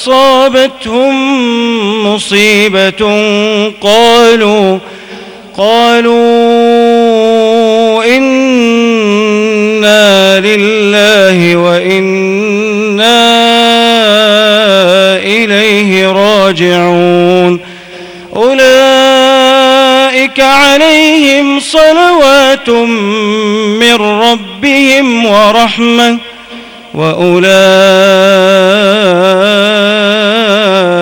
أصابتهم مصيبة قالوا قالوا إنا لله وإنا إليه راجعون. أولئك عليهم صلوات من ربهم ورحمة وأولئك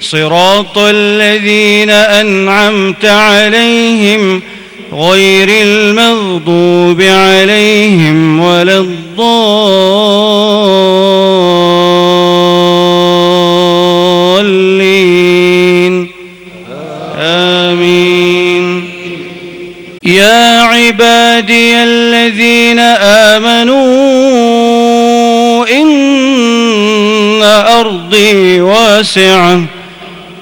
صراط الذين أنعمت عليهم غير المغضوب عليهم ولا الضالين. آمين. يا عبادي الذين آمنوا إن أرضي واسعة.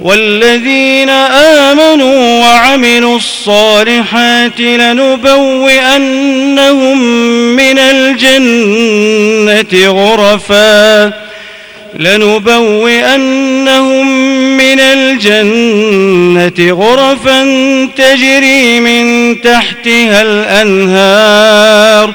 والذين آمنوا وعملوا الصالحات لنبوئنهم من الجنة غرفا لنبوئنهم من الجنة غرفا تجري من تحتها الأنهار